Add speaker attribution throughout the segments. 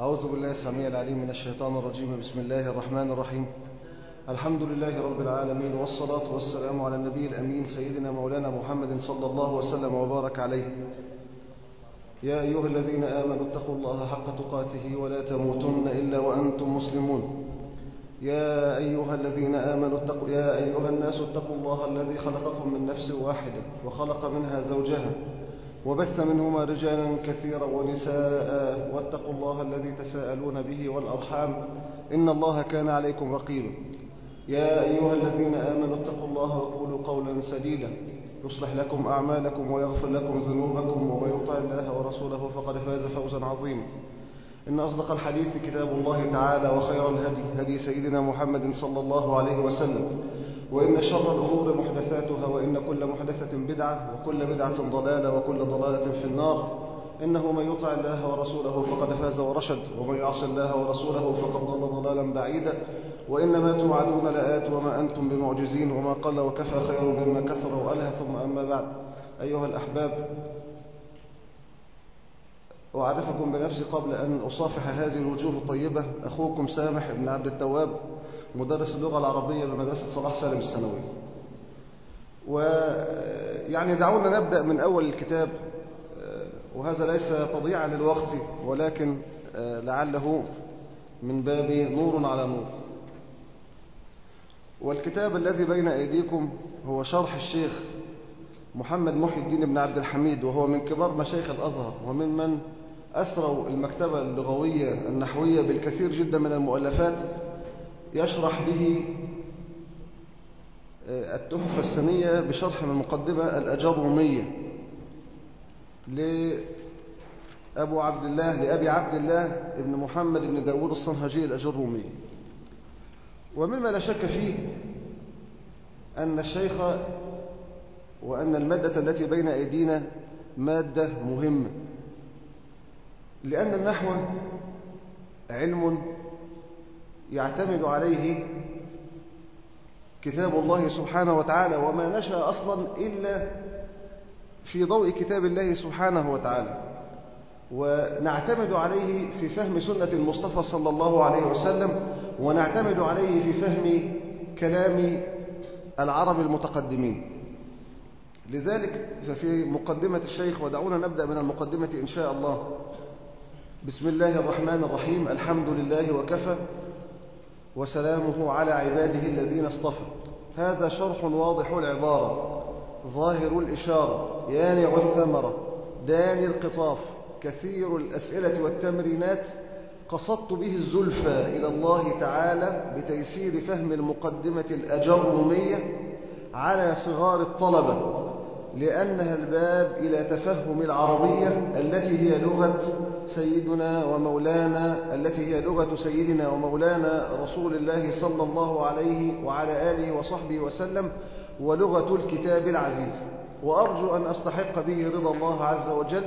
Speaker 1: أعوذ بالله السميع العليم من الشيطان الرجيم. بسم الله الرحمن الرحيم. الحمد لله رب العالمين والصلاة والسلام على النبي الأمين سيدنا مولانا محمد صلى الله وسلم وبارك عليه. يا أيها الذين آمنوا اتقوا الله حق تقاته ولا تموتن إلا وأنتم مسلمون. يا أيها الذين آمنوا اتقوا يا أيها الناس اتقوا الله الذي خلقكم من نفس واحدة وخلق منها زوجها وبث منهما رجالا كثيرا ونساء واتقوا الله الذي تساءلون به والأرحام. إن الله كان عليكم رقيبا. يا أيها الذين آمنوا اتقوا الله وقولوا قولا سديدا. يصلح لكم أعمالكم ويغفر لكم ذنوبكم ومن يطع الله ورسوله فقد فاز فوزا عظيما. إن أصدق الحديث كتاب الله تعالى وخير الهدي هدي سيدنا محمد صلى الله عليه وسلم. وإن شر الأمور محدثاتها وإن كل محدثة بدعة وكل بدعة ضلالة وكل ضلالة في النار. إنه من يطع الله ورسوله فقد فاز ورشد ومن يعص الله ورسوله فقد ضل ضلالا بعيدا. وإنما توعدون لآت وما أنتم بمعجزين وما قل وكفى خير مما كثر وألهى ثم أما بعد. أيها الأحباب أعرفكم بنفسي قبل أن أصافح هذه الوجوه الطيبة. أخوكم سامح بن عبد التواب. مدرس اللغة العربية بمدرسة صلاح سالم الثانوية ويعني دعونا نبدأ من أول الكتاب وهذا ليس تضييعا للوقت ولكن لعله من باب نور على نور. والكتاب الذي بين أيديكم هو شرح الشيخ محمد محي الدين بن عبد الحميد وهو من كبار مشايخ الأزهر وممن أثروا المكتبة اللغوية النحوية بالكثير جدا من المؤلفات. يشرح به التحفة السنية بشرح من المقدمة الأجرومية لأبو عبد الله لأبي عبد الله ابن محمد بن داود الصنهجي الأجرومي. ومما لا شك فيه أن الشيخ وأن المادة التي بين أيدينا مادة مهمة لأن النحو علم يعتمد عليه كتاب الله سبحانه وتعالى وما نشأ أصلا إلا في ضوء كتاب الله سبحانه وتعالى. ونعتمد عليه في فهم سنة المصطفى صلى الله عليه وسلم ونعتمد عليه في فهم كلام العرب المتقدمين. لذلك ففي مقدمة الشيخ ودعونا نبدأ من المقدمة إن شاء الله. بسم الله الرحمن الرحيم الحمد لله وكفى. وسلامه على عباده الذين اصطفى. هذا شرح واضح العبارة. ظاهر الإشارة. يانع الثمرة داني القطاف. كثير الأسئلة والتمرينات. قصدت به الزلفى إلى الله تعالى بتيسير فهم المقدمة الأجرمية على صغار الطلبة لأنها الباب إلى تفهم العربية التي هي لغة سيدنا ومولانا التي هي لغة سيدنا ومولانا رسول الله صلى الله عليه وعلى آله وصحبه وسلم ولغة الكتاب العزيز. وأرجو أن أستحق به رضا الله عز وجل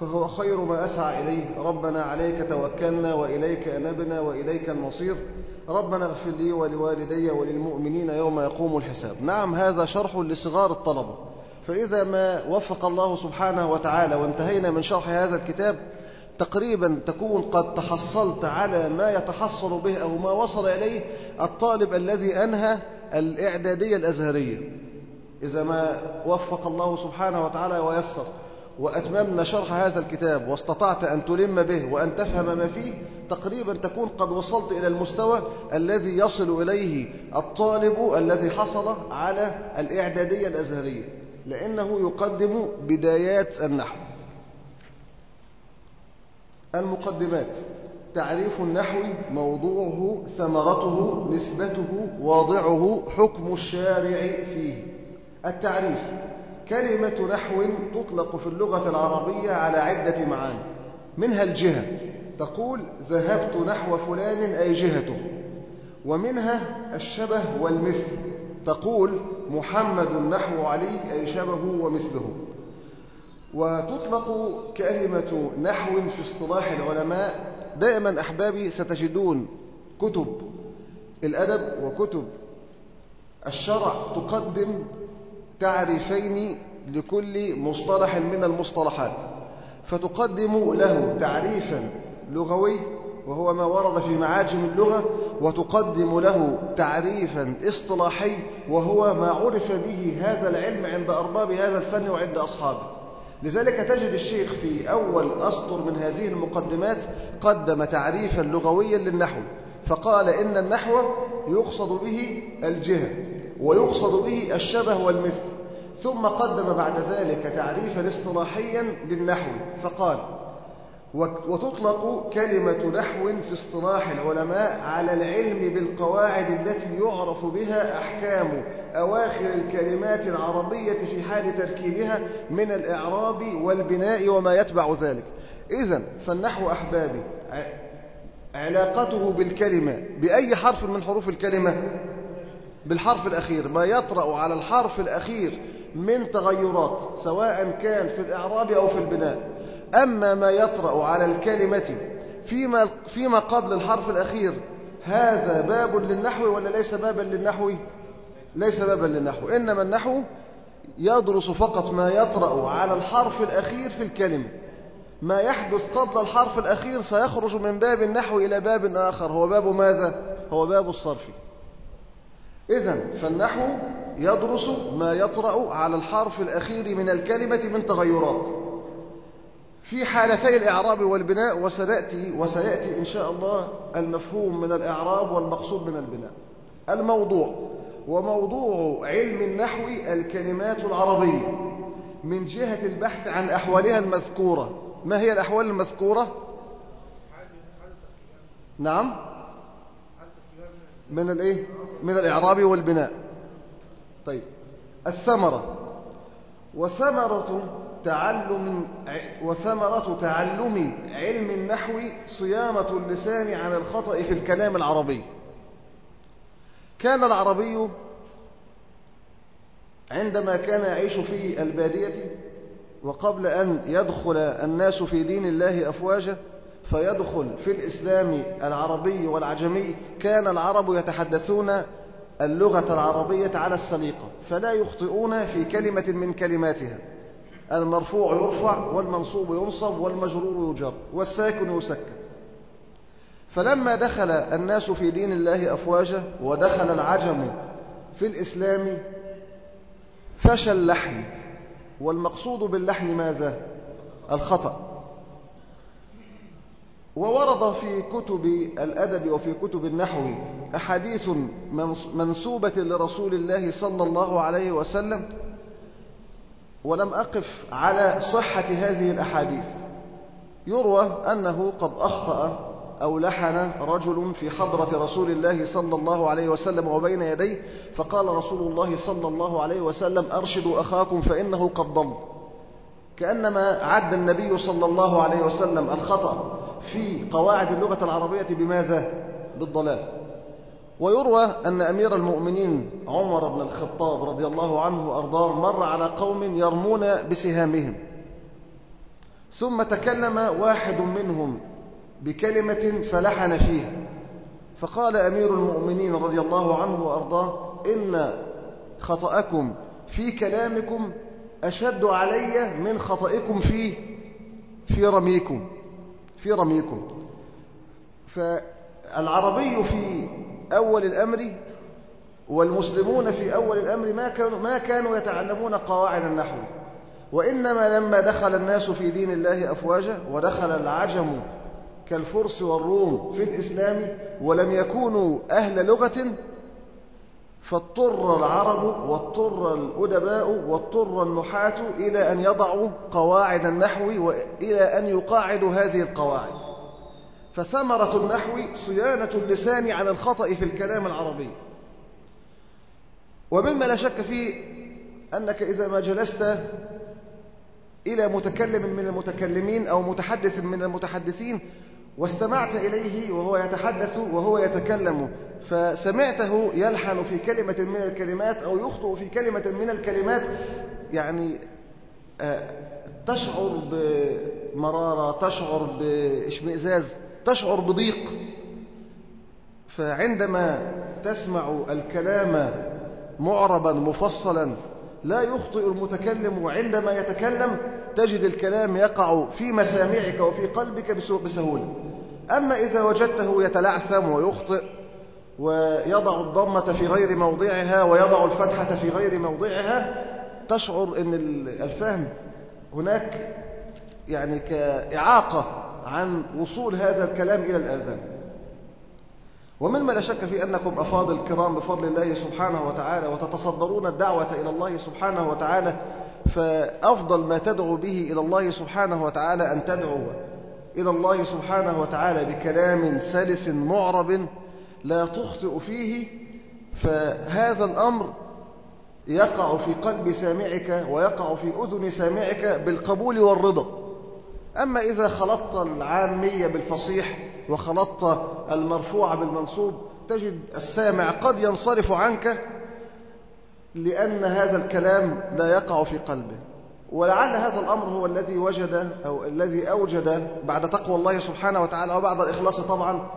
Speaker 1: فهو خير ما أسعى إليه. ربنا عليك توكلنا وإليك أنبنا وإليك المصير. ربنا اغفر لي ولوالدي وللمؤمنين يوم يقوم الحساب. نعم هذا شرح لصغار الطلبة. فإذا ما وفق الله سبحانه وتعالى وانتهينا من شرح هذا الكتاب تقريبا تكون قد تحصلت على ما يتحصل به أو ما وصل إليه الطالب الذي أنهى الإعدادية الأزهرية. إذا ما وفق الله سبحانه وتعالى ويسر وأتممنا شرح هذا الكتاب واستطعت أن تلم به وأن تفهم ما فيه تقريبا تكون قد وصلت إلى المستوى الذي يصل إليه الطالب الذي حصل على الإعدادية الأزهرية. لأنه يقدم بدايات النحو. المقدمات. تعريف النحو موضوعه ثمرته نسبته واضعه حكم الشارع فيه. التعريف كلمة نحو تطلق في اللغة العربية على عدة معاني. منها الجهة. تقول ذهبت نحو فلان أي جهته. ومنها الشبه والمثل. تقول محمد نحو علي أي شبهه ومثله. وتطلق كلمة نحو في اصطلاح العلماء دائما أحبابي ستجدون كتب الأدب وكتب الشرع تقدم تعريفين لكل مصطلح من المصطلحات فتقدم له تعريفا لغوي وهو ما ورد في معاجم اللغة وتقدم له تعريفا اصطلاحي وهو ما عرف به هذا العلم عند أرباب هذا الفن وعند أصحابه. لذلك تجد الشيخ في أول أسطر من هذه المقدمات قدم تعريفا لغويا للنحو فقال إن النحو يقصد به الجهة ويقصد به الشبه والمثل ثم قدم بعد ذلك تعريفا اصطلاحيا للنحو فقال وتطلق كلمة نحو في اصطلاح العلماء على العلم بالقواعد التي يعرف بها أحكام أواخر الكلمات العربية في حال تركيبها من الإعراب والبناء وما يتبع ذلك. إذا فالنحو أحبابي علاقته بالكلمة بأي حرف من حروف الكلمة؟ بالحرف الأخير ما يطرأ على الحرف الأخير من تغيرات سواء كان في الإعراب أو في البناء. أما ما يطرأ على الكلمة فيما, فيما قبل الحرف الأخير هذا باب للنحو ولا ليس بابا للنحو؟ ليس بابا للنحو إنما النحو يدرس فقط ما يطرأ على الحرف الأخير في الكلمة. ما يحدث قبل الحرف الأخير سيخرج من باب النحو إلى باب آخر. هو باب ماذا؟ هو باب الصرف. إذا فالنحو يدرس ما يطرأ على الحرف الأخير من الكلمة من تغيرات. في حالتي الإعراب والبناء وسيأتي, وسيأتي إن شاء الله المفهوم من الإعراب والمقصود من البناء. الموضوع وموضوع علم النحو الكلمات العربية من جهة البحث عن أحوالها المذكورة. ما هي الأحوال المذكورة؟ نعم. من الإيه؟ من الإعراب والبناء. طيب. الثمرة. وثمرة تعلم وثمرة تعلم علم النحو صيانة اللسان عن الخطأ في الكلام العربي. كان العربي عندما كان يعيش في البادية وقبل أن يدخل الناس في دين الله أفواجا فيدخل في الإسلام العربي والعجمي كان العرب يتحدثون اللغة العربية على السليقة فلا يخطئون في كلمة من كلماتها. المرفوع يرفع والمنصوب ينصب والمجرور يجر والساكن يسكن. فلما دخل الناس في دين الله أفواجا ودخل العجم في الإسلام فشى اللحن والمقصود باللحن ماذا؟ الخطأ. وورد في كتب الأدب وفي كتب النحو أحاديث منسوبة لرسول الله صلى الله عليه وسلم ولم أقف على صحة هذه الأحاديث. يروى أنه قد أخطأ أو لحن رجل في حضرة رسول الله صلى الله عليه وسلم وبين يديه فقال رسول الله صلى الله عليه وسلم أرشدوا أخاكم فإنه قد ضل. كأنما عد النبي صلى الله عليه وسلم الخطأ في قواعد اللغة العربية بماذا؟ بالضلال. ويروى أن أمير المؤمنين عمر بن الخطاب رضي الله عنه وأرضاه مر على قوم يرمون بسهامهم. ثم تكلم واحد منهم بكلمة فلحن فيها فقال أمير المؤمنين رضي الله عنه وأرضاه إن خطأكم في كلامكم أشد علي من خطئكم في في رميكم في رميكم. فالعربي في أول الأمر والمسلمون في أول الأمر ما كانوا, ما كانوا يتعلمون قواعد النحو وإنما لما دخل الناس في دين الله أفواجا ودخل العجم كالفرس والروم في الإسلام ولم يكونوا أهل لغة فاضطر العرب واضطر الأدباء واضطر النحاة إلى أن يضعوا قواعد النحو وإلى أن يقاعدوا هذه القواعد. فثمرة النحو صيانة اللسان عن الخطأ في الكلام العربي. ومما لا شك فيه أنك إذا ما جلست إلى متكلم من المتكلمين أو متحدث من المتحدثين واستمعت إليه وهو يتحدث وهو يتكلم فسمعته يلحن في كلمة من الكلمات أو يخطئ في كلمة من الكلمات يعني تشعر بمرارة تشعر بإشمئزاز. تشعر بضيق. فعندما تسمع الكلام معربا مفصلا لا يخطئ المتكلم وعندما يتكلم تجد الكلام يقع في مسامعك وفي قلبك بسهولة. أما إذا وجدته يتلعثم ويخطئ ويضع الضمة في غير موضعها ويضع الفتحة في غير موضعها تشعر أن الفهم هناك يعني كإعاقة. عن وصول هذا الكلام إلى الآذان. ومما لا شك في أنكم أفاضل الكرام بفضل الله سبحانه وتعالى وتتصدرون الدعوة إلى الله سبحانه وتعالى فأفضل ما تدعو به إلى الله سبحانه وتعالى أن تدعو إلى الله سبحانه وتعالى بكلام سلس معرب لا تخطئ فيه فهذا الأمر يقع في قلب سامعك ويقع في أذن سامعك بالقبول والرضا. أما إذا خلطت العامية بالفصيح وخلطت المرفوع بالمنصوب تجد السامع قد ينصرف عنك لأن هذا الكلام لا يقع في قلبه. ولعل هذا الأمر هو الذي وجد أو الذي أوجد بعد تقوى الله سبحانه وتعالى وبعد الإخلاص طبعا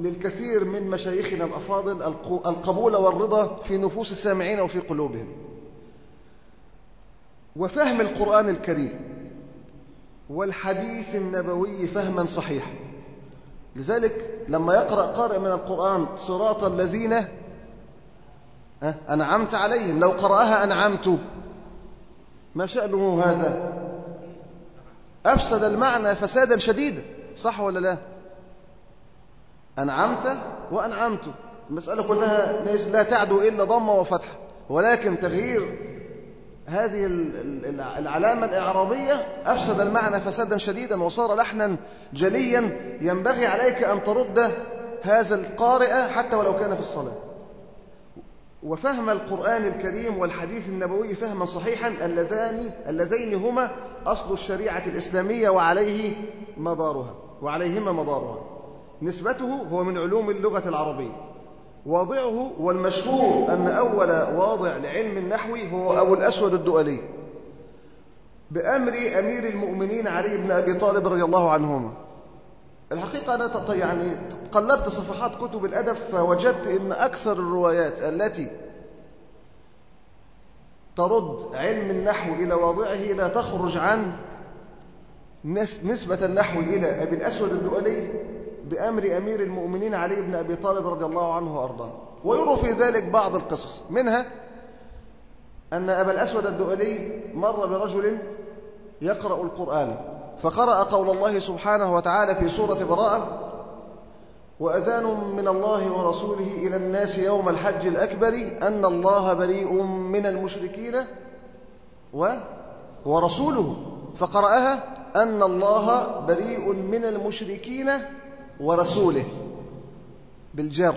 Speaker 1: للكثير من مشايخنا الأفاضل القبول والرضا في نفوس السامعين وفي قلوبهم. وفهم القرآن الكريم والحديث النبوي فهما صحيحا. لذلك لما يقرأ قارئ من القرآن صراط الذين أنعمت عليهم لو قرأها أنعمت. ما شأنه هذا؟ أفسد المعنى فسادا شديدا. صح ولا لا؟ أنعمت وأنعمت. المسألة كلها لا تعدو إلا ضمة وفتحة. ولكن تغيير هذه العلامة الإعرابية أفسد المعنى فسادا شديدا وصار لحنا جليا ينبغي عليك أن ترد هذا القارئ حتى ولو كان في الصلاة. وفهم القرآن الكريم والحديث النبوي فهما صحيحا اللذان اللذين هما أصل الشريعة الإسلامية وعليه مدارها وعليهما مدارها. نسبته هو من علوم اللغة العربية. واضعه والمشهور أن أول واضع لعلم النحو هو أبو الأسود الدؤلي بأمر أمير المؤمنين علي بن أبي طالب رضي الله عنهما. الحقيقة أنا يعني قلبت صفحات كتب الأدب فوجدت أن أكثر الروايات التي ترد علم النحو إلى واضعه لا تخرج عن نسبة النحو إلى أبي الأسود الدؤلي بأمر أمير المؤمنين علي بن أبي طالب رضي الله عنه وأرضاه. ويرى في ذلك بعض القصص. منها أن أبا الأسود الدؤلي مر برجل يقرأ القرآن فقرأ قول الله سبحانه وتعالى في سورة براءة وأذان من الله ورسوله إلى الناس يوم الحج الأكبر أن الله بريء من المشركين و ورسوله. فقرأها أن الله بريء من المشركين ورسوله بالجر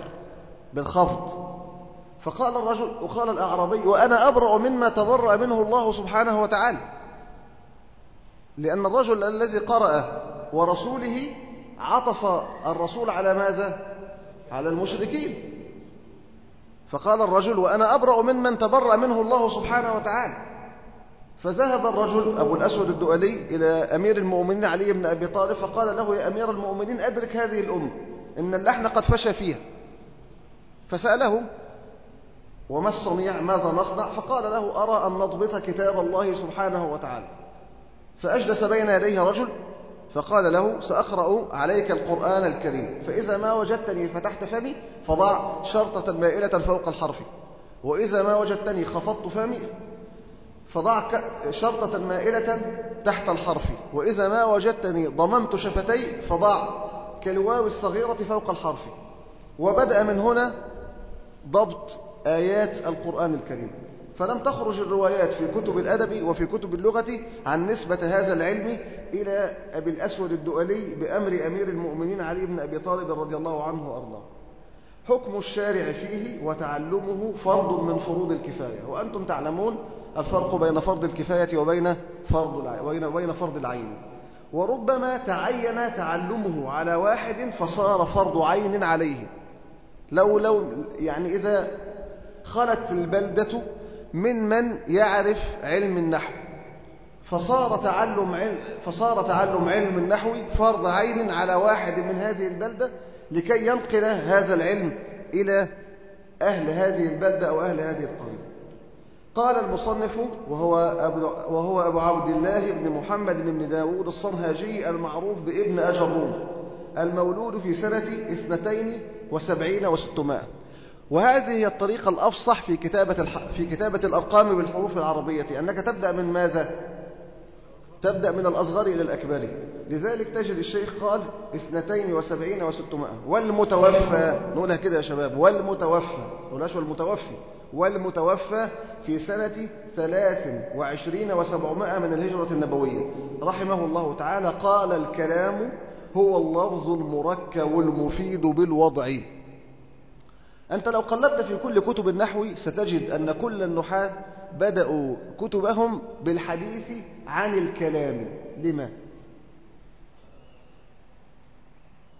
Speaker 1: بالخفض. فقال الرجل وقال الأعرابي وأنا أبرأ مما تبرأ منه الله سبحانه وتعالى. لأن الرجل الذي قرأ ورسوله عطف الرسول على ماذا؟ على المشركين. فقال الرجل وأنا أبرأ ممن تبرأ منه الله سبحانه وتعالى. فذهب الرجل أبو الأسود الدؤلي إلى أمير المؤمنين علي بن أبي طالب فقال له يا أمير المؤمنين أدرك هذه الأمة إن اللحن قد فشى فيها. فسأله وما الصنيع؟ ماذا نصنع؟ فقال له أرى أن نضبط كتاب الله سبحانه وتعالى. فأجلس بين يديه رجل فقال له سأقرأ عليك القرآن الكريم. فإذا ما وجدتني فتحت فمي فضع شرطة مائلة فوق الحرف. وإذا ما وجدتني خفضت فمي فضع شرطة مائلة تحت الحرف. وإذا ما وجدتني ضممت شفتي فضع كالواو الصغيرة فوق الحرف. وبدأ من هنا ضبط آيات القرآن الكريم. فلم تخرج الروايات في كتب الأدب وفي كتب اللغة عن نسبة هذا العلم إلى أبي الأسود الدؤلي بأمر أمير المؤمنين علي بن أبي طالب رضي الله عنه وأرضاه. حكم الشارع فيه وتعلمه فرض من فروض الكفاية. وأنتم تعلمون الفرق بين فرض الكفاية وبين فرض وبين فرض العين. وربما تعين تعلمه على واحد فصار فرض عين عليه. لو لو يعني إذا خلت البلدة من من يعرف علم النحو فصار تعلم علم فصار تعلم علم النحو فرض عين على واحد من هذه البلدة لكي ينقل هذا العلم إلى أهل هذه البلدة أو أهل هذه القرية. قال المصنف وهو أبو, وهو أبو عبد الله بن محمد بن داود الصنهاجي المعروف بابن أجروم المولود في سنة اثنتين وسبعين وستمائة. وهذه هي الطريقة الأفصح في كتابة, الح... في كتابة الأرقام بالحروف العربية أنك تبدأ من ماذا؟ تبدأ من الأصغر إلى الأكبر. لذلك تجد الشيخ قال اثنتين وسبعين وستمائة. والمتوفى نقولها كده يا شباب والمتوفى نقولهاش والمتوفي والمتوفى في سنة ثلاث وعشرين وسبعمائة من الهجرة النبوية. رحمه الله تعالى قال الكلام هو اللفظ المركب المفيد بالوضع. أنت لو قلبت في كل كتب النحو ستجد أن كل النحاة بدأوا كتبهم بالحديث عن الكلام. لما؟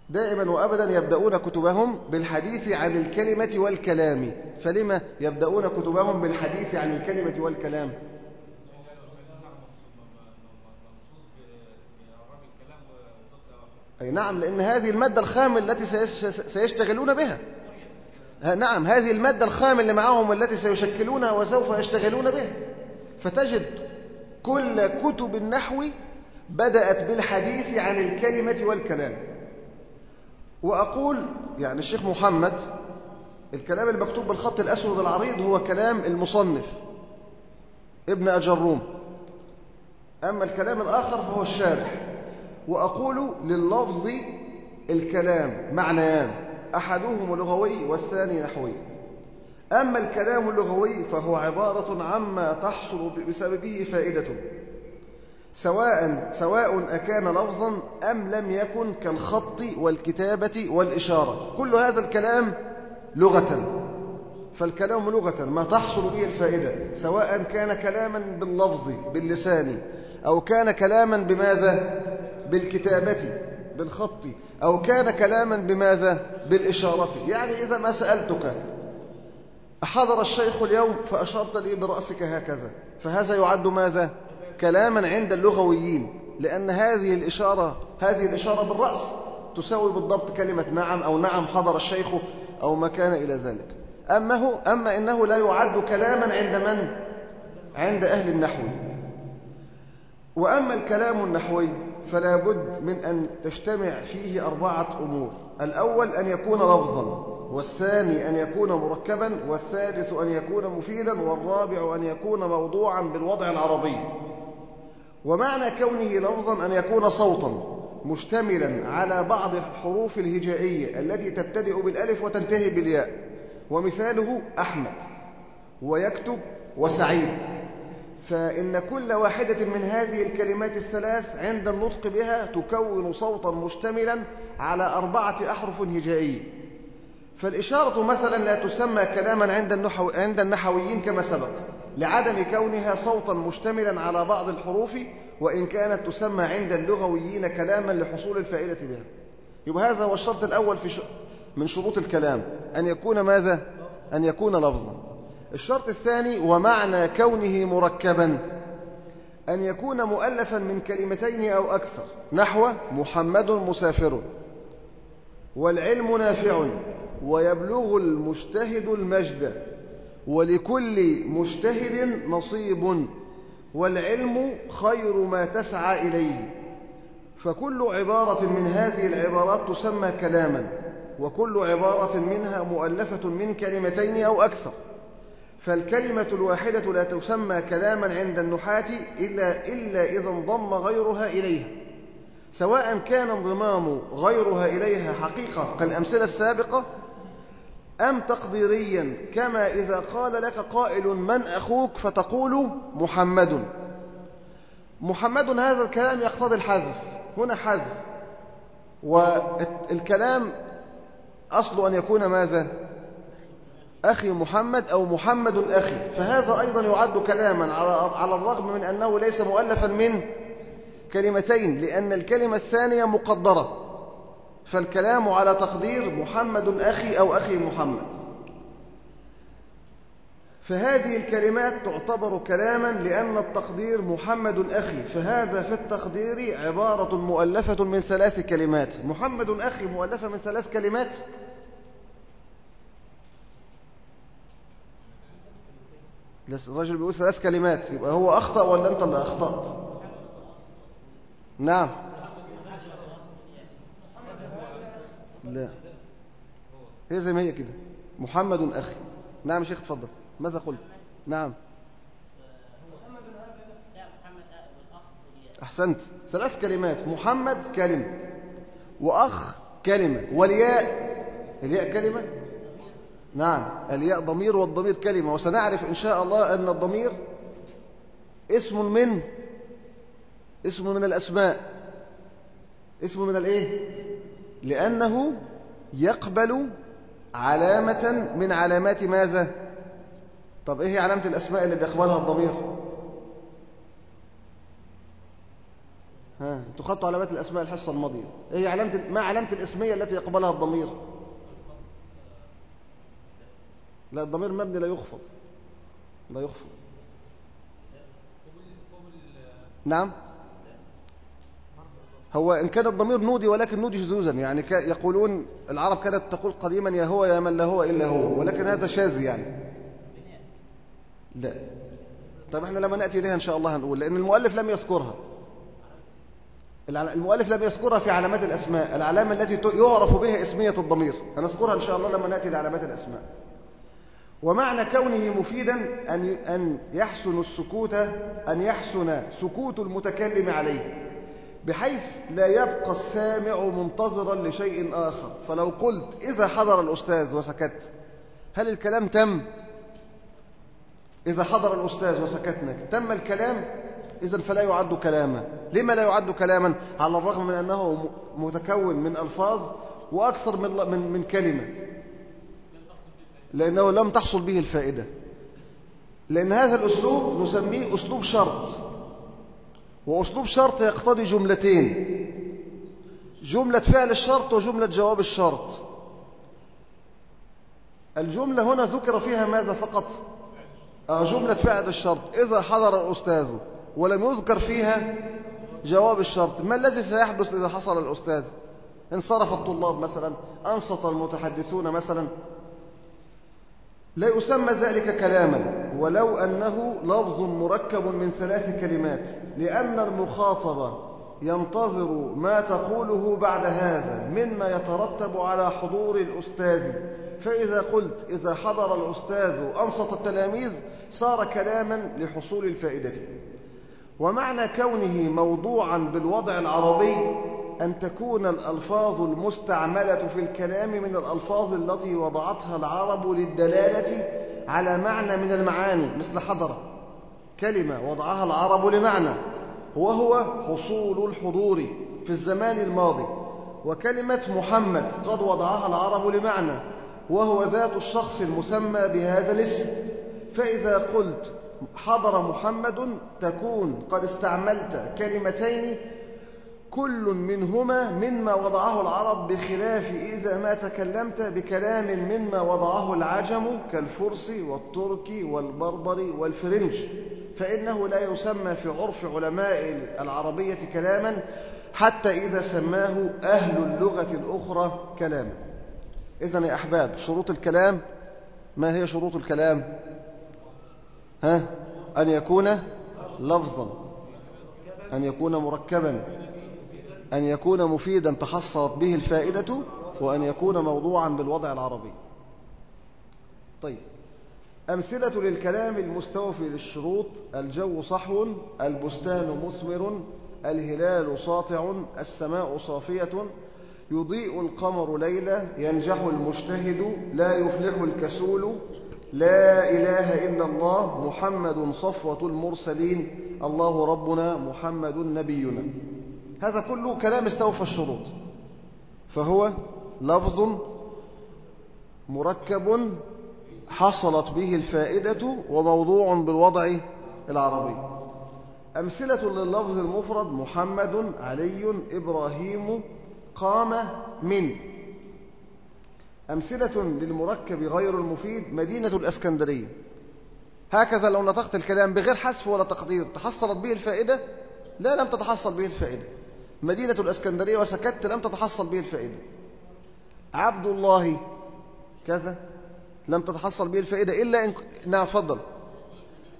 Speaker 1: دائما وأبدا يبدأون كتبهم بالحديث عن الكلمة والكلام. فلما يبدأون كتبهم بالحديث عن الكلمة والكلام؟ أي نعم لأن هذه المادة الخام التي سيشتغلون بها. نعم هذه المادة الخام اللي معهم والتي سيشكلونها وسوف يشتغلون بها. فتجد كل كتب النحو بدأت بالحديث عن الكلمة والكلام. وأقول يعني الشيخ محمد الكلام المكتوب بالخط الأسود العريض هو كلام المصنف ابن أجروم أما الكلام الآخر فهو الشارح. وأقول لللفظ الكلام معنيان أحدهما لغوي والثاني نحوي. أما الكلام اللغوي فهو عبارة عما تحصل بسببه فائدة. سواء سواء أكان لفظا أم لم يكن كالخط والكتابة والإشارة. كل هذا الكلام لغة. فالكلام لغة. ما تحصل به الفائدة. سواء كان كلاما باللفظ باللسان أو كان كلاما بماذا؟ بالكتابة بالخط أو كان كلاما بماذا؟ بالإشارة. يعني إذا ما سألتك أحضر الشيخ اليوم فأشرت لي برأسك هكذا. فهذا يعد ماذا؟ كلاما عند اللغويين لأن هذه الإشارة هذه الإشارة بالرأس تساوي بالضبط كلمة نعم أو نعم حضر الشيخ أو ما كان إلى ذلك. أما, هو أما إنه لا يعد كلاما عند من؟ عند أهل النحو. وأما الكلام النحوي فلا بد من أن تجتمع فيه أربعة أمور. الأول أن يكون لفظا والثاني أن يكون مركبا والثالث أن يكون مفيدا والرابع أن يكون موضوعا بالوضع العربي. ومعنى كونه لفظا أن يكون صوتا مشتملا على بعض الحروف الهجائية التي تبتدئ بالألف وتنتهي بالياء. ومثاله أحمد ويكتب وسعيد. فإن كل واحدة من هذه الكلمات الثلاث عند النطق بها تكون صوتا مشتملا على أربعة أحرف هجائية. فالإشارة مثلا لا تسمى كلاما عند, النحو عند النحويين كما سبق. لعدم كونها صوتا مشتملا على بعض الحروف وإن كانت تسمى عند اللغويين كلاما لحصول الفائدة بها. يبقى هذا هو الشرط الأول في. من شروط الكلام. أن يكون ماذا؟ أن يكون لفظا. الشرط الثاني ومعنى كونه مركبا. أن يكون مؤلفا من كلمتين أو أكثر. نحو محمد مسافر. والعلم نافع. ويبلغ المجتهد المجد. ولكل مجتهد نصيب والعلم خير ما تسعى إليه. فكل عبارة من هذه العبارات تسمى كلاما وكل عبارة منها مؤلفة من كلمتين أو أكثر. فالكلمة الواحدة لا تسمى كلاما عند النحاة إلا, إلا إذا انضم غيرها إليها. سواء كان انضمام غيرها إليها حقيقة كالأمثلة السابقة أم تقديريا كما إذا قال لك قائل من أخوك فتقول محمد. محمد هذا الكلام يقتضي الحذف. هنا حذف. والكلام أصل أن يكون ماذا؟ أخي محمد أو محمد أخي. فهذا أيضا يعد كلاما على الرغم من أنه ليس مؤلفا من كلمتين لأن الكلمة الثانية مقدرة. فالكلام على تقدير محمد أخي أو أخي محمد. فهذه الكلمات تعتبر كلاما لأن التقدير محمد أخي فهذا في التقدير عبارة مؤلفة من ثلاث كلمات. محمد أخي مؤلفة من ثلاث كلمات؟ الرجل بيقول ثلاث كلمات يبقى هو أخطأ ولا أنت اللي أخطأت؟ نعم. لا. هي زي ما هي كده. محمد أخي. نعم شيخ تفضل ماذا قلت؟ نعم. أحسنت. ثلاث كلمات. محمد كلمة. وأخ كلمة. والياء. الياء كلمة؟ نعم. الياء ضمير والضمير كلمة. وسنعرف إن شاء الله أن الضمير اسم من؟ اسم من الأسماء. اسم من الإيه؟ لأنه يقبل علامة من علامات ماذا؟ طب إيه علامة الأسماء اللي بيقبلها الضمير؟ ها تخطوا علامات الأسماء الحصة الماضية. إيه علامة ما علامة الإسمية التي يقبلها الضمير؟ لا الضمير مبني لا يخفض. لا يخفض. نعم؟ هو إن كان الضمير نودي ولكن نودي شذوذا يعني يقولون العرب كانت تقول قديما يا هو يا من لا هو إلا هو ولكن هذا شاذ يعني. لا. طيب إحنا لما نأتي إليها إن شاء الله هنقول لأن المؤلف لم يذكرها. المؤلف لم يذكرها في علامات الأسماء العلامة التي يعرف بها اسمية الضمير. هنذكرها إن شاء الله لما نأتي لعلامات الأسماء. ومعنى كونه مفيدا أن أن يحسن السكوت أن يحسن سكوت المتكلم عليه. بحيث لا يبقى السامع منتظرا لشيء آخر. فلو قلت إذا حضر الأستاذ وسكت هل الكلام تم؟ إذا حضر الأستاذ وسكتنا تم الكلام؟ إذا فلا يعد كلاما. لما لا يعد كلاما؟ على الرغم من أنه متكون من ألفاظ وأكثر من, من, من كلمة. لأنه لم تحصل به الفائدة. لأن هذا الأسلوب نسميه أسلوب شرط. وأسلوب شرط يقتضي جملتين. جملة فعل الشرط وجملة جواب الشرط. الجملة هنا ذكر فيها ماذا فقط؟ آه، جملة فعل الشرط. إذا حضر الأستاذ ولم يذكر فيها جواب الشرط ما الذي سيحدث إذا حصل الأستاذ؟ انصرف الطلاب مثلا أنصت المتحدثون مثلا لا يسمى ذلك كلاما ولو أنه لفظ مركب من ثلاث كلمات لأن المخاطب ينتظر ما تقوله بعد هذا مما يترتب على حضور الأستاذ. فإذا قلت إذا حضر الأستاذ أنصت التلاميذ صار كلاما لحصول الفائدة. ومعنى كونه موضوعا بالوضع العربي أن تكون الألفاظ المستعملة في الكلام من الألفاظ التي وضعتها العرب للدلالة على معنى من المعاني مثل حضر. كلمة وضعها العرب لمعنى. وهو حصول الحضور في الزمان الماضي. وكلمة محمد قد وضعها العرب لمعنى. وهو ذات الشخص المسمى بهذا الاسم. فإذا قلت حضر محمد تكون قد استعملت كلمتين كل منهما مما وضعه العرب بخلاف إذا ما تكلمت بكلام مما وضعه العجم كالفرس والترك والبربر والفرنج. فإنه لا يسمى في عرف علماء العربية كلاما حتى إذا سماه أهل اللغة الأخرى كلاما. إذن يا أحباب شروط الكلام ما هي شروط الكلام؟ ها؟ أن يكون لفظا أن يكون مركبا. أن يكون مفيدا تحصلت به الفائدة وأن يكون موضوعا بالوضع العربي. طيب. أمثلة للكلام المستوفي للشروط الجو صحو البستان مثمر الهلال ساطع السماء صافية. يضيء القمر ليلة ينجح المجتهد لا يفلح الكسول. لا إله إلا الله محمد صفوة المرسلين. الله ربنا محمد نبينا. هذا كله كلام استوفى الشروط. فهو لفظ مركب حصلت به الفائدة وموضوع بالوضع العربي. أمثلة لللفظ المفرد محمد علي إبراهيم قام من. أمثلة للمركب غير المفيد مدينة الأسكندرية. هكذا لو نطقت الكلام بغير حذف ولا تقدير تحصلت به الفائدة؟ لا لم تتحصل به الفائدة. مدينة الأسكندرية وسكت لم تتحصل به الفائدة. عبد الله كذا لم تتحصل به الفائدة إلا إن نعم فضل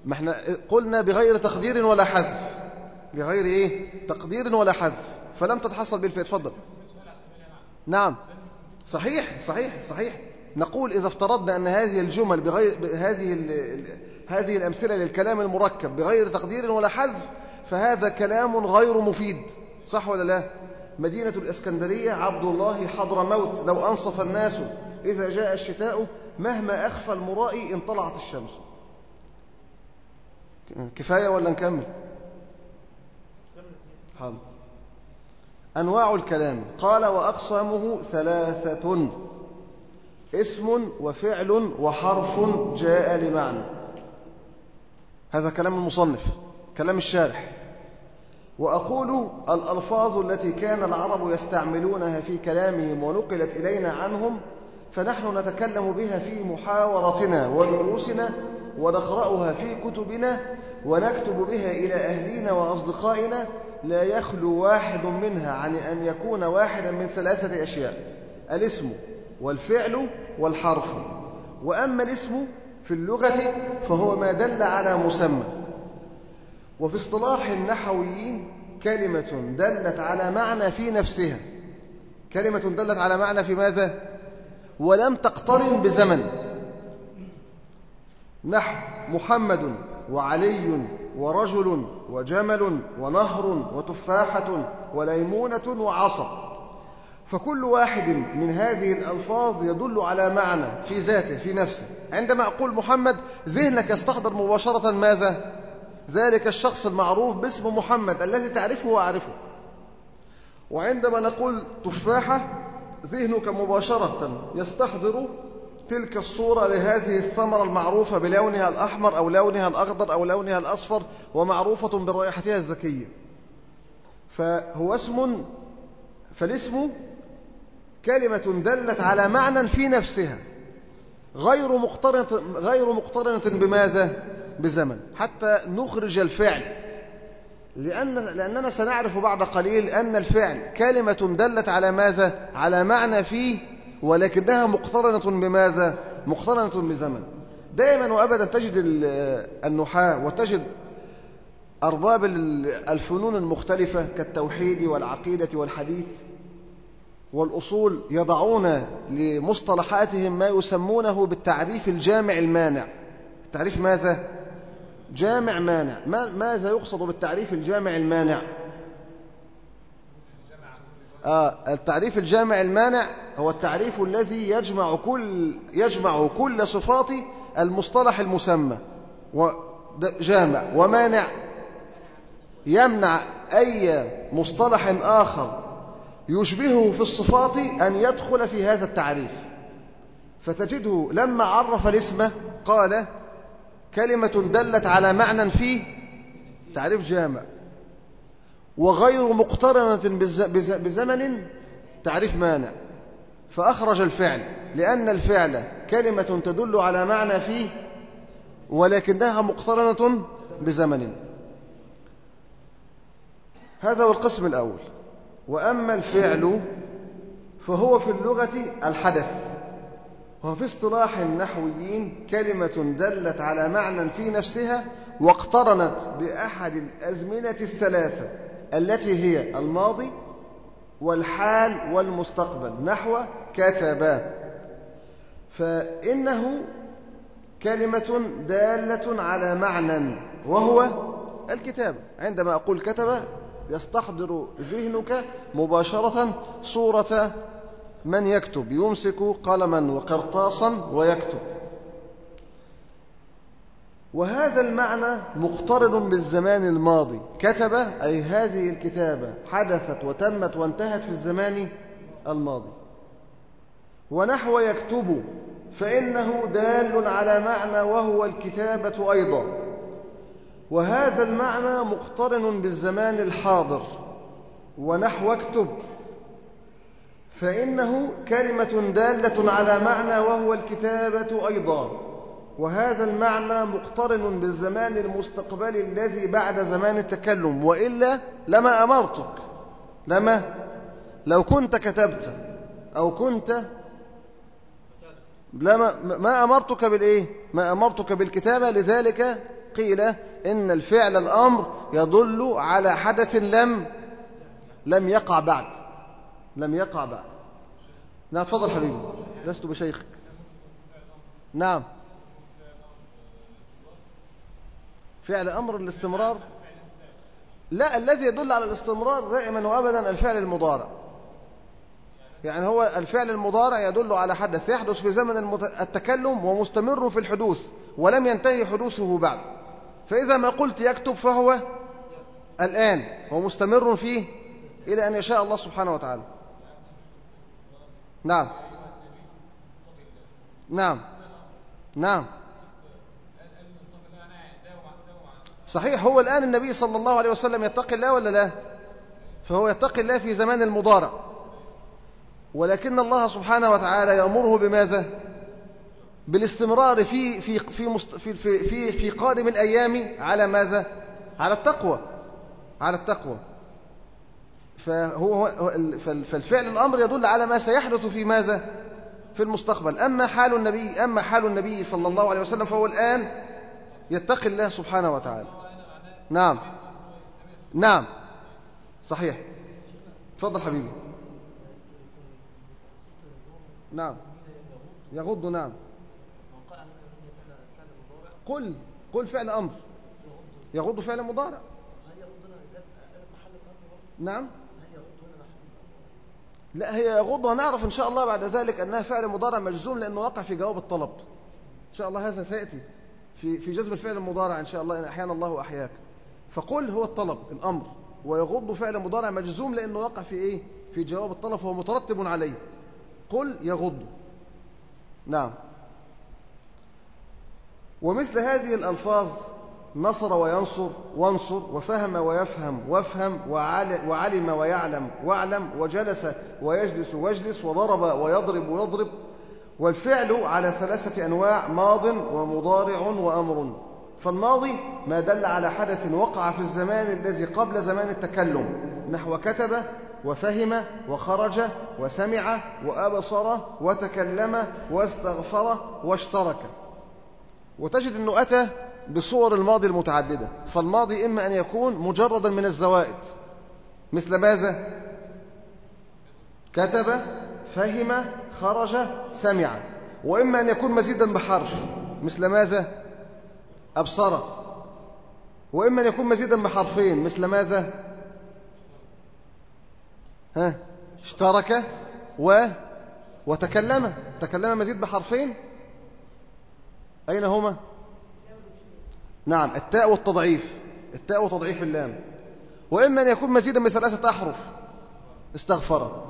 Speaker 1: ما إحنا قلنا بغير تقدير ولا حذف. بغير إيه؟ تقدير ولا حذف. فلم تتحصل به الفائدة. فضل نعم. صحيح صحيح صحيح. نقول إذا افترضنا أن هذه الجمل بغير هذه هذه الأمثلة للكلام المركب بغير تقدير ولا حذف فهذا كلام غير مفيد. صح ولا لا؟ مدينة الإسكندرية عبد الله حضر موت لو أنصف الناس إذا جاء الشتاء مهما أخفى المرائي إن طلعت الشمس. كفاية ولا نكمل؟ حاضر. أنواع الكلام. قال وأقسامه ثلاثة اسم وفعل وحرف جاء لمعنى. هذا كلام المصنف كلام الشارح. وأقول الألفاظ التي كان العرب يستعملونها في كلامهم ونقلت إلينا عنهم فنحن نتكلم بها في محاورتنا ودروسنا ونقرأها في كتبنا ونكتب بها إلى أهلينا وأصدقائنا. لا يخلو واحد منها عن أن يكون واحدا من ثلاثة أشياء الاسم والفعل والحرف. وأما الاسم في اللغة فهو ما دل على مسمى. وفي اصطلاح النحويين كلمة دلت على معنى في نفسها كلمة دلت على معنى في ماذا؟ ولم تقترن بزمن نحو محمد وعلي ورجل وجمل ونهر وتفاحة وليمونة وعصا فكل واحد من هذه الألفاظ يدل على معنى في ذاته في نفسه عندما أقول محمد ذهنك يستحضر مباشرة ماذا؟ ذلك الشخص المعروف باسم محمد الذي تعرفه وأعرفه. وعندما نقول تفاحة ذهنك مباشرة يستحضر تلك الصورة لهذه الثمرة المعروفة بلونها الأحمر أو لونها الأخضر أو لونها الأصفر ومعروفة برائحتها الذكية فهو اسم فالاسم كلمة دلت على معنى في نفسها. غير مقترنة, غير مقترنة بماذا؟ بزمن حتى نخرج الفعل لأن لأننا سنعرف بعد قليل أن الفعل كلمة دلت على ماذا؟ على معنى فيه ولكنها مقترنة بماذا؟ مقترنة بزمن دائما وأبدا تجد النحاة وتجد أرباب الفنون المختلفة كالتوحيد والعقيدة والحديث والأصول يضعون لمصطلحاتهم ما يسمونه بالتعريف الجامع المانع التعريف ماذا؟ جامع مانع. ماذا يقصد بالتعريف الجامع المانع؟ آه التعريف الجامع المانع هو التعريف الذي يجمع كل يجمع كل صفات المصطلح المسمى. جامع. ومانع. يمنع أي مصطلح آخر يشبهه في الصفات أن يدخل في هذا التعريف. فتجده لما عرف الاسم قال كلمة دلت على معنى فيه تعريف جامع. وغير مقترنة بزمن تعريف مانع. فأخرج الفعل لأن الفعل كلمة تدل على معنى فيه ولكنها مقترنة بزمن. هذا هو القسم الأول. وأما الفعل فهو في اللغة الحدث. وفي اصطلاح النحويين كلمة دلت على معنى في نفسها واقترنت بأحد الأزمنة الثلاثة التي هي الماضي والحال والمستقبل نحو كتب فإنه كلمة دالة على معنى وهو الكتابة عندما أقول كتب يستحضر ذهنك مباشرة صورة من يكتب يمسك قلما وقرطاسا ويكتب. وهذا المعنى مقترن بالزمان الماضي. كتب أي هذه الكتابة حدثت وتمت وانتهت في الزمان الماضي. ونحو يكتب فإنه دال على معنى وهو الكتابة أيضا. وهذا المعنى مقترن بالزمان الحاضر. ونحو اكتب فإنه كلمة دالة على معنى وهو الكتابة أيضا. وهذا المعنى مقترن بالزمان المستقبلي الذي بعد زمان التكلم. وإلا لما أمرتك لما؟ لو كنت كتبت أو كنت لما ما أمرتك بالإيه؟ ما أمرتك بالكتابة. لذلك قيل إن الفعل الأمر يدل على حدث لم لم يقع بعد. لم يقع بعد. نعم تفضل حبيبي. لست بشيخك. نعم. فعل أمر الاستمرار؟ لا الذي يدل على الاستمرار دائما وأبدا الفعل المضارع. يعني هو الفعل المضارع يدل على حدث. يحدث في زمن التكلم ومستمر في الحدوث ولم ينتهي حدوثه بعد. فإذا ما قلت يكتب فهو الآن هو مستمر فيه إلى أن يشاء الله سبحانه وتعالى. نعم. نعم. نعم. صحيح هو الآن النبي صلى الله عليه وسلم يتقي الله ولا لا؟ فهو يتقي الله في زمان المضارع. ولكن الله سبحانه وتعالى يأمره بماذا؟ بالاستمرار في في في في في, في قادم الأيام على ماذا؟ على التقوى. على التقوى. فهو فالفعل الأمر يدل على ما سيحدث في ماذا؟ في المستقبل. أما حال النبي أما حال النبي صلى الله عليه وسلم فهو الآن يتقي الله سبحانه وتعالى. نعم. نعم. صحيح. تفضل حبيبي. نعم. يغض نعم. قل قل فعل أمر. يغض فعل مضارع. نعم. لا هي يغض ونعرف إن شاء الله بعد ذلك أنها فعل مضارع مجزوم لأنه وقع في جواب الطلب. إن شاء الله هذا سيأتي في في جزم الفعل المضارع إن شاء الله إن أحيانا الله أحياك فقل هو الطلب الأمر. ويغض فعل مضارع مجزوم لأنه وقع في إيه؟ في جواب الطلب وهو مترتب عليه. قل يغض. نعم. ومثل هذه الألفاظ نصر وينصر وانصر وفهم ويفهم وافهم وعلم ويعلم واعلم وجلس ويجلس واجلس وضرب ويضرب ويضرب والفعل على ثلاثة أنواع ماض ومضارع وأمر. فالماضي ما دل على حدث وقع في الزمان الذي قبل زمان التكلم نحو كتب وفهم وخرج وسمع وأبصر وتكلم واستغفر واشترك. وتجد أنه أتى بصور الماضي المتعددة. فالماضي إما أن يكون مجردا من الزوائد. مثل ماذا؟ كتب فهم خرج سمع. وإما أن يكون مزيدا بحرف. مثل ماذا؟ أبصر. وإما أن يكون مزيدا بحرفين. مثل ماذا؟ ها؟ اشترك و وتكلم. تكلم مزيد بحرفين؟ أين هما؟ نعم التاء والتضعيف. التاء وتضعيف اللام. وإما أن يكون مزيدا من ثلاثة أحرف. استغفر.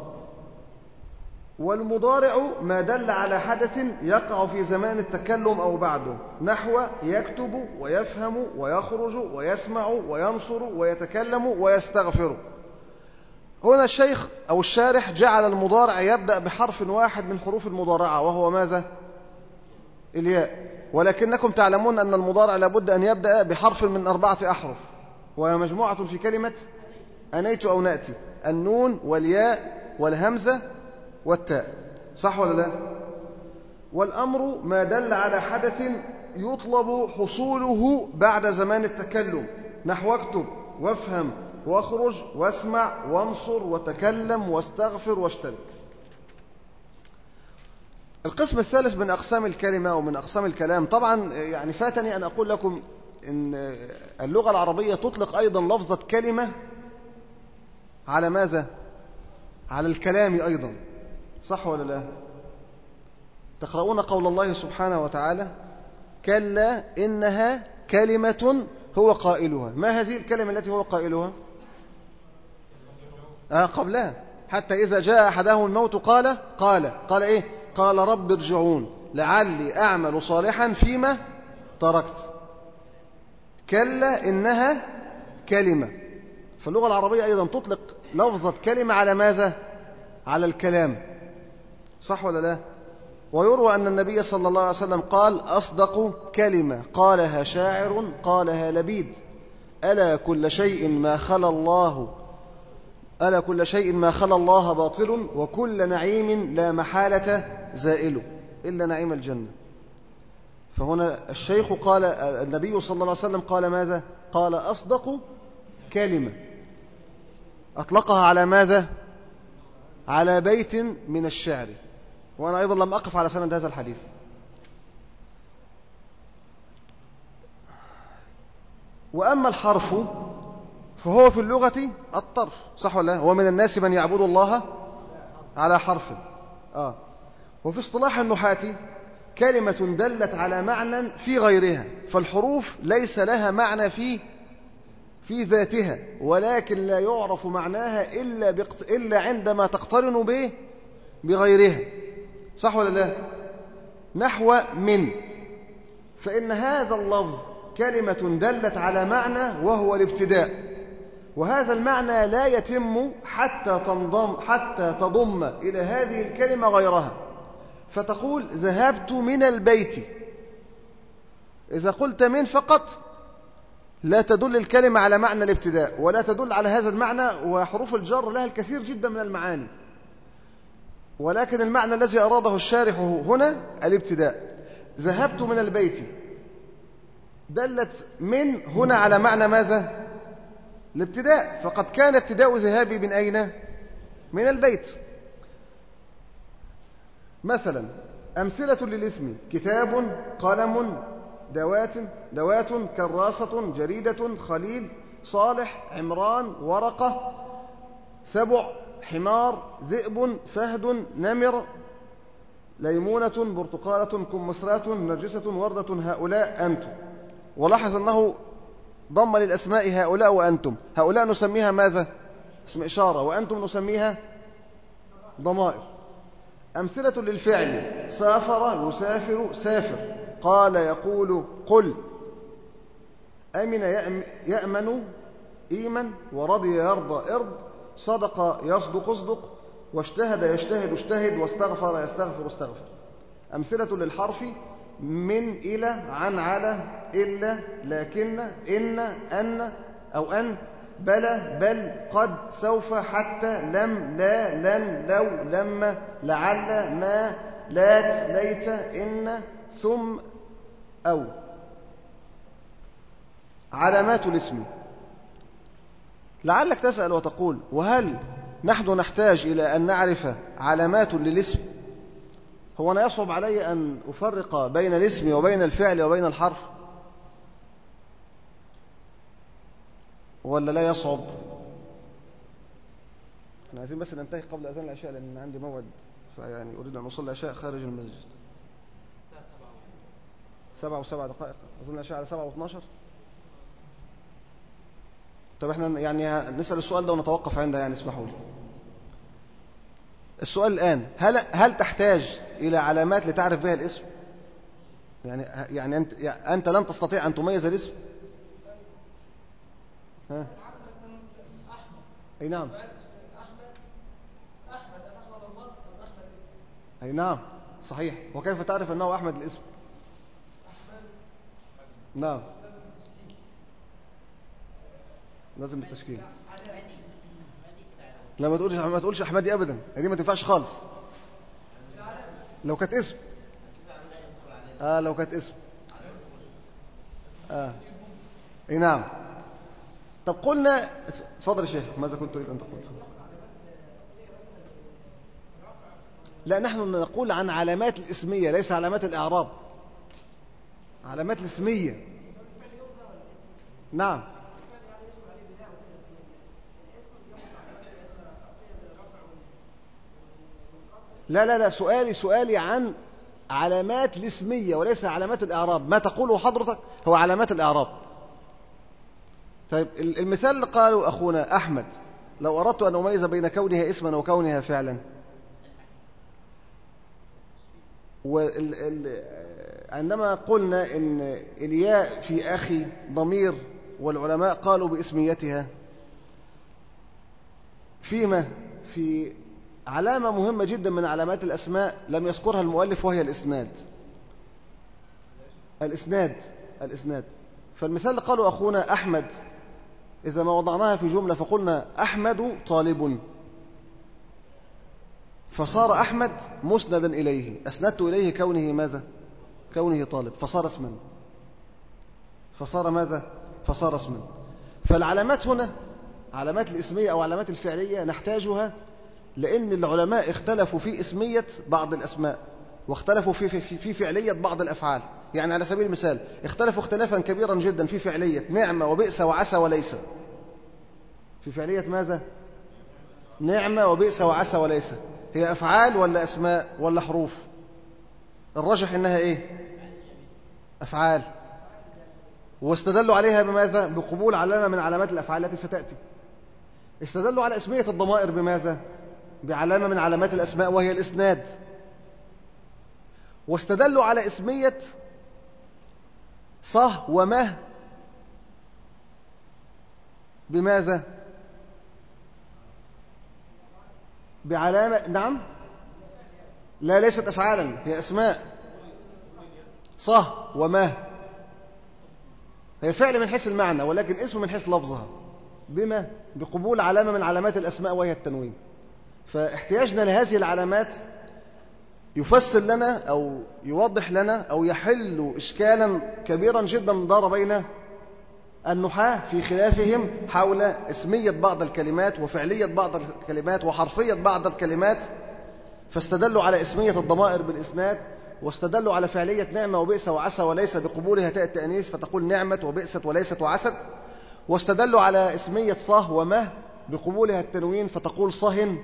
Speaker 1: والمضارع ما دل على حدث يقع في زمان التكلم أو بعده. نحو يكتب ويفهم ويخرج ويسمع وينصر ويتكلم ويستغفر. هنا الشيخ أو الشارح جعل المضارع يبدأ بحرف واحد من حروف المضارعة وهو ماذا؟ الياء. ولكنكم تعلمون أن المضارع لابد أن يبدأ بحرف من أربعة أحرف وهي مجموعة في كلمة أنيت أو نأتي النون والياء والهمزة والتاء. صح ولا لا؟ والأمر ما دل على حدث يطلب حصوله بعد زمان التكلم. نحو اكتب وافهم واخرج واسمع وانصر وتكلم واستغفر واشترك. القسم الثالث من أقسام الكلمة أو من أقسام الكلام طبعا يعني فاتني أن أقول لكم إن اللغة العربية تطلق أيضا لفظة كلمة على ماذا؟ على الكلام أيضا صح ولا لا؟ تقرؤون قول الله سبحانه وتعالى كلا إنها كلمة هو قائلها ما هذه الكلمة التي هو قائلها؟ آه قبلها حتى إذا جاء أحدهم الموت قال قال قال إيه قال رب ارجعون لعلي أعمل صالحا فيما تركت. كلا إنها كلمة. فاللغة العربية أيضا تطلق لفظة كلمة على ماذا؟ على الكلام. صح ولا لا؟ ويروى أن النبي صلى الله عليه وسلم قال أصدق كلمة. قالها شاعر قالها لبيد. ألا كل شيء ما خلى الله ألا كل شيء ما خلى الله باطل وكل نعيم لا محالة زائل إلا نعيم الجنة. فهنا الشيخ قال النبي صلى الله عليه وسلم قال ماذا؟ قال أصدق كلمة. أطلقها على ماذا؟ على بيت من الشعر. وأنا أيضا لم أقف على سند هذا الحديث. وأما الحرف فهو في اللغة الطرف صح ولا لا؟ ومن الناس من يعبد الله على حرف. آه. وفي اصطلاح النحاة كلمة دلت على معنى في غيرها فالحروف ليس لها معنى في في ذاتها ولكن لا يعرف معناها إلا, بقت... إلا عندما تقترن به بغيرها. صح ولا لا؟ نحو من. فإن هذا اللفظ كلمة دلت على معنى وهو الابتداء. وهذا المعنى لا يتم حتى تنضم حتى تضم إلى هذه الكلمة غيرها. فتقول ذهبت من البيت. إذا قلت من فقط لا تدل الكلمة على معنى الابتداء ولا تدل على هذا المعنى وحروف الجر لها الكثير جدا من المعاني. ولكن المعنى الذي أراده الشارح هنا الابتداء. ذهبت من البيت. دلت من هنا على معنى ماذا؟ الابتداء. فقد كان ابتداء ذهابي من أين؟ من البيت. مثلا أمثلة للاسم كتاب قلم دوات دوات كراسة جريدة خليل صالح عمران ورقة سبع حمار ذئب فهد نمر ليمونة برتقالة كمثرات نرجسة وردة هؤلاء أنتم. ولاحظ أنه ضم للأسماء هؤلاء وأنتم. هؤلاء نسميها ماذا؟ اسم إشارة. وأنتم نسميها ضمائر. أمثلة للفعل سافر يسافر سافر. قال يقول قل. أمن يأمن إيمن ورضي يرضى إرض. صدق يصدق اصدق. واجتهد يجتهد اجتهد. واستغفر يستغفر استغفر. أمثلة للحرف من إلى عن على. إلا لكن إن أن أو أن. بلى بل قد سوف حتى لم لا لن لو لما لعل ما لات ليت إن ثم أو. علامات الاسم. لعلك تسأل وتقول وهل نحن نحتاج إلى أن نعرف علامات للاسم؟ هو أنا يصعب علي أن أفرق بين الاسم وبين الفعل وبين الحرف. ولا لا يصعب؟ إحنا عايزين بس ننتهي قبل أذان العشاء لأن عندي موعد فيعني أريد أن أصلي العشاء خارج المسجد. سبعة وسبع دقائق. أظن العشاء على سبعة واثناشر طب إحنا يعني نسأل السؤال ده ونتوقف عنده يعني اسمحوا لي. السؤال الآن هل هل تحتاج إلى علامات لتعرف بها الاسم؟ يعني يعني أنت يعني أنت لن تستطيع أن تميز الاسم؟ ها؟ أي نعم. أي نعم. صحيح. وكيف تعرف أنه أحمد الاسم؟ نعم. لازم بالتشكيل لا ما تقولش ما تقولش أحمدي ابدا. دي ما تنفعش خالص. لو كانت اسم. آه لو كانت اسم. آه. أي نعم. طب قلنا اتفضل يا شيخ ماذا كنت تريد أن تقول؟ لا نحن نقول عن علامات الإسمية ليس علامات الإعراب. علامات الإسمية. نعم. لا لا لا سؤالي سؤالي عن علامات الإسمية وليس علامات الإعراب. ما تقوله حضرتك هو علامات الإعراب. طيب المثال اللي قاله أخونا أحمد لو أردت أن أميز بين كونها اسما وكونها فعلا. عندما قلنا إن الياء في أخي ضمير والعلماء قالوا باسميتها فيما في علامة مهمة جدا من علامات الأسماء لم يذكرها المؤلف وهي الإسناد. الإسناد الإسناد. فالمثال اللي قاله أخونا أحمد إذا ما وضعناها في جملة فقلنا أحمد طالب. فصار أحمد مسندا إليه. أسندت إليه كونه ماذا؟ كونه طالب. فصار اسما. فصار ماذا؟ فصار اسما. فالعلامات هنا علامات الإسمية أو علامات الفعلية نحتاجها لأن العلماء اختلفوا في اسمية بعض الأسماء واختلفوا في, في, في فعلية بعض الأفعال. يعني على سبيل المثال اختلفوا اختلافا كبيرا جدا في فعلية نعمة وبئس وعسى وليس. في فعلية ماذا؟ نعمة وبئس وعسى وليس. هي أفعال ولا أسماء ولا حروف؟ الرجح إنها إيه؟ أفعال. واستدلوا عليها بماذا؟ بقبول علامة من علامات الأفعال التي ستأتي. استدلوا على اسمية الضمائر بماذا؟ بعلامة من علامات الأسماء وهي الإسناد. واستدلوا على اسمية صه ومه. بماذا؟ بعلامة نعم. لا ليست أفعالا هي أسماء. صه وما هي فعل من حيث المعنى ولكن اسم من حيث لفظها. بما؟ بقبول علامة من علامات الأسماء وهي التنوين. فاحتياجنا لهذه العلامات يفسر لنا أو يوضح لنا أو يحل إشكالا كبيرا جدا دار بين النحاة في خلافهم حول اسمية بعض الكلمات وفعلية بعض الكلمات وحرفية بعض الكلمات فاستدلوا على اسمية الضمائر بالإسناد واستدلوا على فعلية نعمة وبئس وعسى وليس بقبولها تاء التأنيث فتقول نعمة وبئست وليست وعست. واستدلوا على اسمية صه ومه بقبولها التنوين فتقول صهن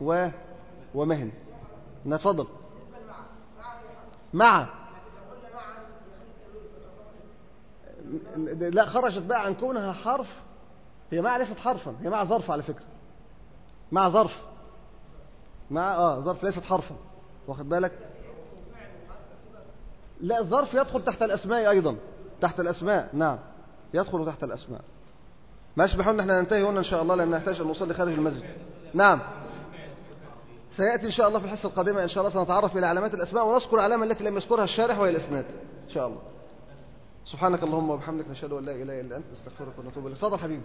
Speaker 1: و ومهن. نتفضل. مع. لا خرجت بقى عن كونها حرف. هي مع ليست حرفا هي مع ظرف على فكرة. مع ظرف. مع آه ظرف ليست حرفا. واخد بالك؟ لا الظرف يدخل تحت الأسماء أيضا. تحت الأسماء نعم. يدخل تحت الأسماء. ما إن إحنا ننتهي هنا إن شاء الله لأن نحتاج أن نصلي خارج المسجد. نعم. سيأتي إن شاء الله في الحصة القادمة إن شاء الله سنتعرف إلى علامات الأسماء ونذكر العلامه التي لم يذكرها الشارح وهي الإسناد إن شاء الله. سبحانك اللهم وبحمدك نشهد أن لا إله إلا أنت نستغفرك ونتوب إليك. تفضل حبيبي.